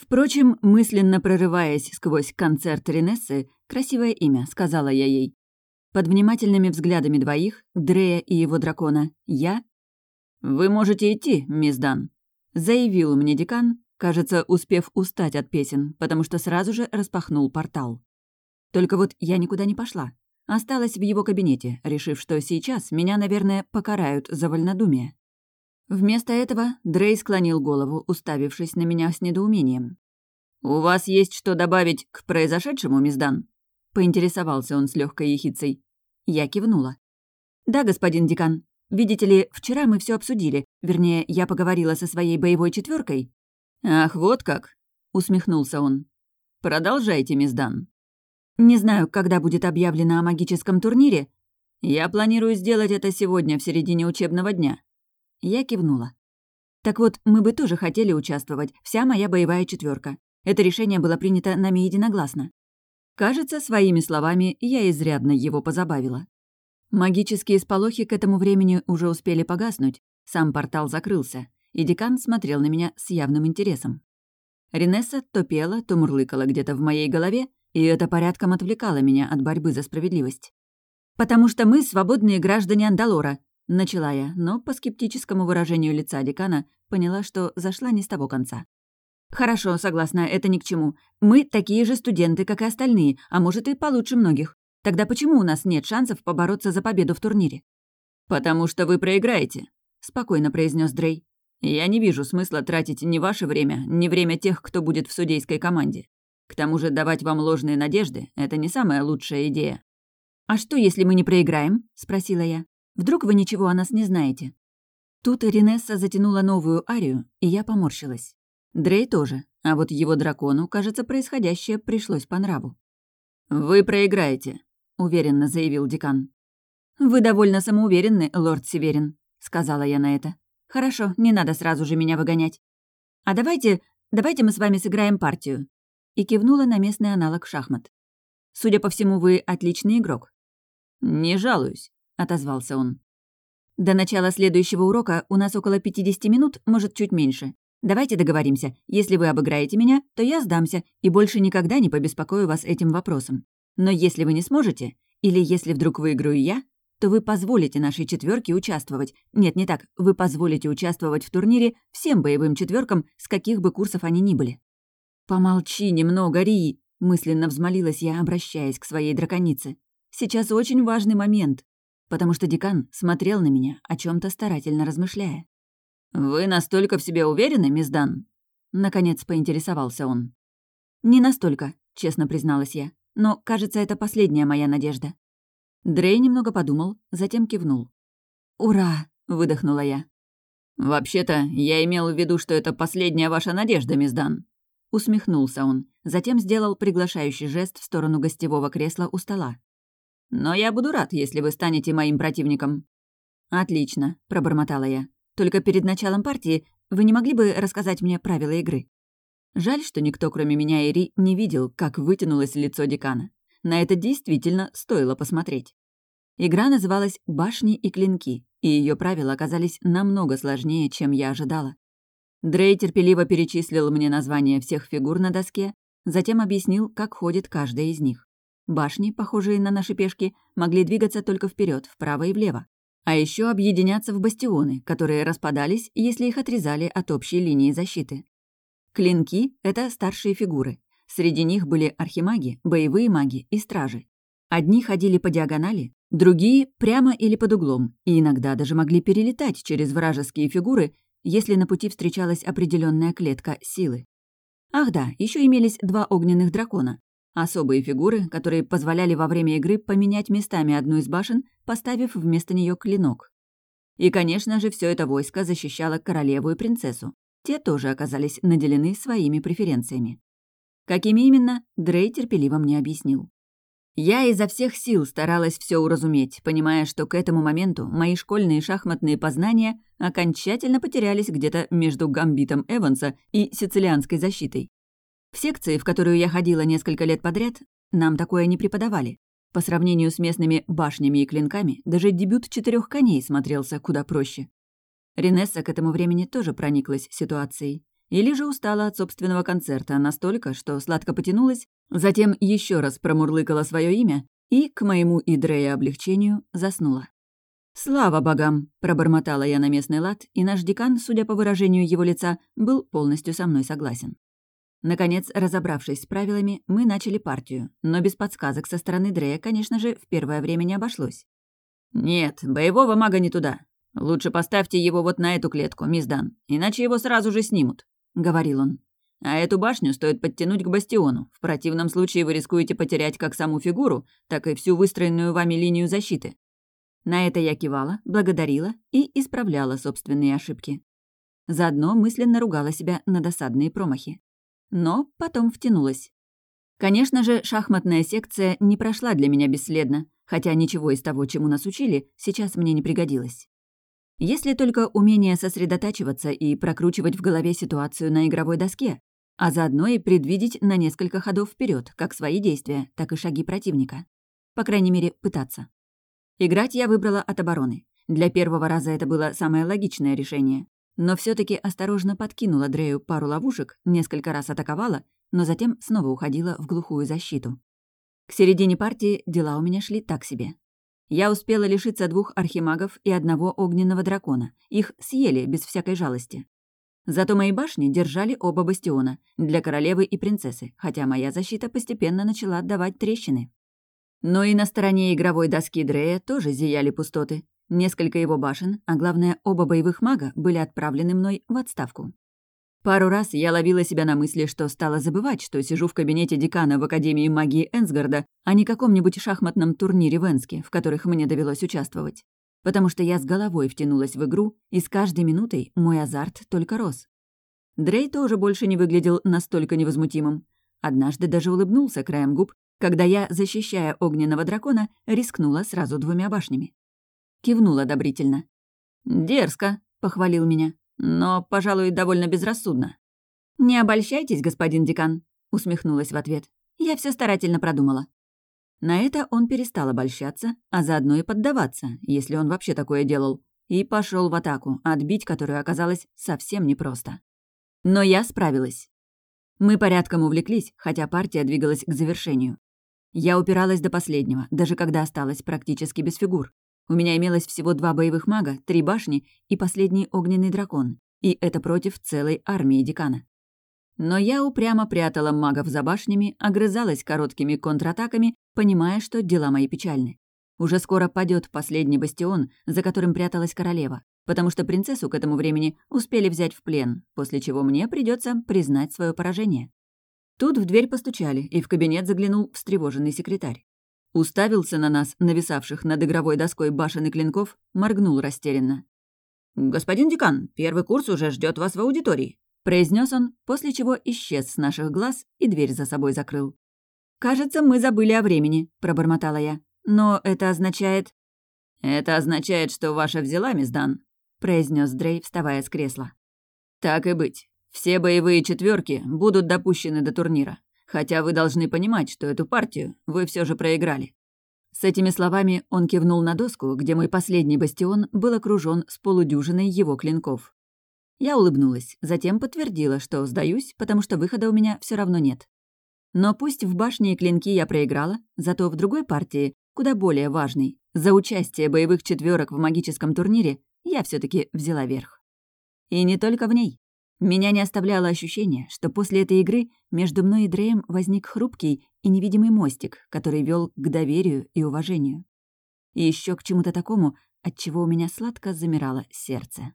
Впрочем, мысленно прорываясь сквозь концерт Ренессы, красивое имя, сказала я ей. Под внимательными взглядами двоих, Дрея и его дракона, я... «Вы можете идти, мисс Дан», — заявил мне декан, кажется, успев устать от песен, потому что сразу же распахнул портал. Только вот я никуда не пошла. Осталась в его кабинете, решив, что сейчас меня, наверное, покарают за вольнодумие. Вместо этого Дрей склонил голову, уставившись на меня с недоумением. «У вас есть что добавить к произошедшему, мисс Дан?» — поинтересовался он с легкой ехицей. Я кивнула. «Да, господин декан. Видите ли, вчера мы все обсудили. Вернее, я поговорила со своей боевой четверкой. «Ах, вот как!» — усмехнулся он. «Продолжайте, мисс Дан». «Не знаю, когда будет объявлено о магическом турнире. Я планирую сделать это сегодня, в середине учебного дня». Я кивнула. «Так вот, мы бы тоже хотели участвовать, вся моя боевая четверка. Это решение было принято нами единогласно. Кажется, своими словами я изрядно его позабавила. Магические сполохи к этому времени уже успели погаснуть, сам портал закрылся, и декан смотрел на меня с явным интересом. Ренесса то пела, то мурлыкала где-то в моей голове, и это порядком отвлекало меня от борьбы за справедливость. «Потому что мы свободные граждане Андалора», — начала я, но по скептическому выражению лица декана поняла, что зашла не с того конца. «Хорошо, согласна, это ни к чему. Мы такие же студенты, как и остальные, а может и получше многих. Тогда почему у нас нет шансов побороться за победу в турнире?» «Потому что вы проиграете», — спокойно произнес Дрей. «Я не вижу смысла тратить ни ваше время, ни время тех, кто будет в судейской команде. К тому же давать вам ложные надежды — это не самая лучшая идея». «А что, если мы не проиграем?» — спросила я. «Вдруг вы ничего о нас не знаете?» Тут Ренесса затянула новую арию, и я поморщилась. Дрей тоже, а вот его дракону, кажется, происходящее пришлось по нраву. «Вы проиграете», — уверенно заявил декан. «Вы довольно самоуверенны, лорд Северин», — сказала я на это. «Хорошо, не надо сразу же меня выгонять. А давайте, давайте мы с вами сыграем партию». И кивнула на местный аналог шахмат. «Судя по всему, вы отличный игрок». «Не жалуюсь», — отозвался он. «До начала следующего урока у нас около 50 минут, может, чуть меньше. Давайте договоримся. Если вы обыграете меня, то я сдамся и больше никогда не побеспокою вас этим вопросом. Но если вы не сможете, или если вдруг выиграю я, то вы позволите нашей четверке участвовать. Нет, не так. Вы позволите участвовать в турнире всем боевым четверкам, с каких бы курсов они ни были. «Помолчи немного, Ри!» — мысленно взмолилась я, обращаясь к своей драконице. «Сейчас очень важный момент» потому что декан смотрел на меня, о чем то старательно размышляя. «Вы настолько в себе уверены, мисс Дан?» Наконец поинтересовался он. «Не настолько», — честно призналась я. «Но, кажется, это последняя моя надежда». Дрей немного подумал, затем кивнул. «Ура!» — выдохнула я. «Вообще-то, я имел в виду, что это последняя ваша надежда, мисс Дан». Усмехнулся он, затем сделал приглашающий жест в сторону гостевого кресла у стола. «Но я буду рад, если вы станете моим противником». «Отлично», — пробормотала я. Только перед началом партии вы не могли бы рассказать мне правила игры? Жаль, что никто, кроме меня и Ри, не видел, как вытянулось лицо декана. На это действительно стоило посмотреть. Игра называлась «Башни и клинки», и ее правила оказались намного сложнее, чем я ожидала. Дрей терпеливо перечислил мне названия всех фигур на доске, затем объяснил, как ходит каждая из них. Башни, похожие на наши пешки, могли двигаться только вперед, вправо и влево. А еще объединяться в бастионы, которые распадались, если их отрезали от общей линии защиты. Клинки — это старшие фигуры. Среди них были архимаги, боевые маги и стражи. Одни ходили по диагонали, другие — прямо или под углом, и иногда даже могли перелетать через вражеские фигуры, если на пути встречалась определенная клетка силы. Ах да, еще имелись два огненных дракона, Особые фигуры, которые позволяли во время игры поменять местами одну из башен, поставив вместо нее клинок. И, конечно же, все это войско защищало королеву и принцессу. Те тоже оказались наделены своими преференциями. Какими именно, Дрей терпеливо мне объяснил. Я изо всех сил старалась все уразуметь, понимая, что к этому моменту мои школьные шахматные познания окончательно потерялись где-то между гамбитом Эванса и сицилианской защитой. В секции, в которую я ходила несколько лет подряд, нам такое не преподавали. По сравнению с местными башнями и клинками, даже дебют четырех коней смотрелся куда проще. Ренесса к этому времени тоже прониклась ситуацией. Или же устала от собственного концерта настолько, что сладко потянулась, затем еще раз промурлыкала свое имя и, к моему и облегчению, заснула. «Слава богам!» — пробормотала я на местный лад, и наш декан, судя по выражению его лица, был полностью со мной согласен. Наконец, разобравшись с правилами, мы начали партию, но без подсказок со стороны Дрея, конечно же, в первое время не обошлось. «Нет, боевого мага не туда. Лучше поставьте его вот на эту клетку, мисс Дан, иначе его сразу же снимут», — говорил он. «А эту башню стоит подтянуть к бастиону. В противном случае вы рискуете потерять как саму фигуру, так и всю выстроенную вами линию защиты. На это я кивала, благодарила и исправляла собственные ошибки. Заодно мысленно ругала себя на досадные промахи. Но потом втянулась. Конечно же, шахматная секция не прошла для меня бесследно, хотя ничего из того, чему нас учили, сейчас мне не пригодилось. Если только умение сосредотачиваться и прокручивать в голове ситуацию на игровой доске, а заодно и предвидеть на несколько ходов вперед как свои действия, так и шаги противника. По крайней мере, пытаться. Играть я выбрала от обороны. Для первого раза это было самое логичное решение. Но все таки осторожно подкинула Дрею пару ловушек, несколько раз атаковала, но затем снова уходила в глухую защиту. К середине партии дела у меня шли так себе. Я успела лишиться двух архимагов и одного огненного дракона. Их съели без всякой жалости. Зато мои башни держали оба бастиона для королевы и принцессы, хотя моя защита постепенно начала отдавать трещины. Но и на стороне игровой доски Дрея тоже зияли пустоты. Несколько его башен, а главное, оба боевых мага были отправлены мной в отставку. Пару раз я ловила себя на мысли, что стала забывать, что сижу в кабинете декана в Академии магии Энсгарда, а не каком-нибудь шахматном турнире в Энске, в которых мне довелось участвовать. Потому что я с головой втянулась в игру, и с каждой минутой мой азарт только рос. Дрей тоже больше не выглядел настолько невозмутимым. Однажды даже улыбнулся краем губ, когда я, защищая огненного дракона, рискнула сразу двумя башнями. Кивнула одобрительно. «Дерзко», — похвалил меня, — «но, пожалуй, довольно безрассудно». «Не обольщайтесь, господин декан», — усмехнулась в ответ. «Я все старательно продумала». На это он перестал обольщаться, а заодно и поддаваться, если он вообще такое делал, и пошел в атаку, отбить которую оказалось совсем непросто. Но я справилась. Мы порядком увлеклись, хотя партия двигалась к завершению. Я упиралась до последнего, даже когда осталась практически без фигур. У меня имелось всего два боевых мага, три башни и последний огненный дракон. И это против целой армии декана. Но я упрямо прятала магов за башнями, огрызалась короткими контратаками, понимая, что дела мои печальны. Уже скоро падет последний бастион, за которым пряталась королева, потому что принцессу к этому времени успели взять в плен, после чего мне придется признать свое поражение. Тут в дверь постучали, и в кабинет заглянул встревоженный секретарь. Уставился на нас, нависавших над игровой доской башен и клинков, моргнул растерянно. «Господин декан, первый курс уже ждет вас в аудитории», произнес он, после чего исчез с наших глаз и дверь за собой закрыл. «Кажется, мы забыли о времени», — пробормотала я. «Но это означает...» «Это означает, что ваша взяла, мисс Дан», — произнес Дрей, вставая с кресла. «Так и быть. Все боевые четверки будут допущены до турнира, хотя вы должны понимать, что эту партию вы все же проиграли». С этими словами он кивнул на доску, где мой последний бастион был окружен с полудюжиной его клинков. Я улыбнулась, затем подтвердила, что сдаюсь, потому что выхода у меня все равно нет. Но пусть в башне и клинки я проиграла, зато в другой партии, куда более важной, за участие боевых четверок в магическом турнире, я все таки взяла верх. И не только в ней. Меня не оставляло ощущение, что после этой игры между мной и Дреем возник хрупкий и невидимый мостик, который вел к доверию и уважению. И еще к чему-то такому, от чего у меня сладко замирало сердце.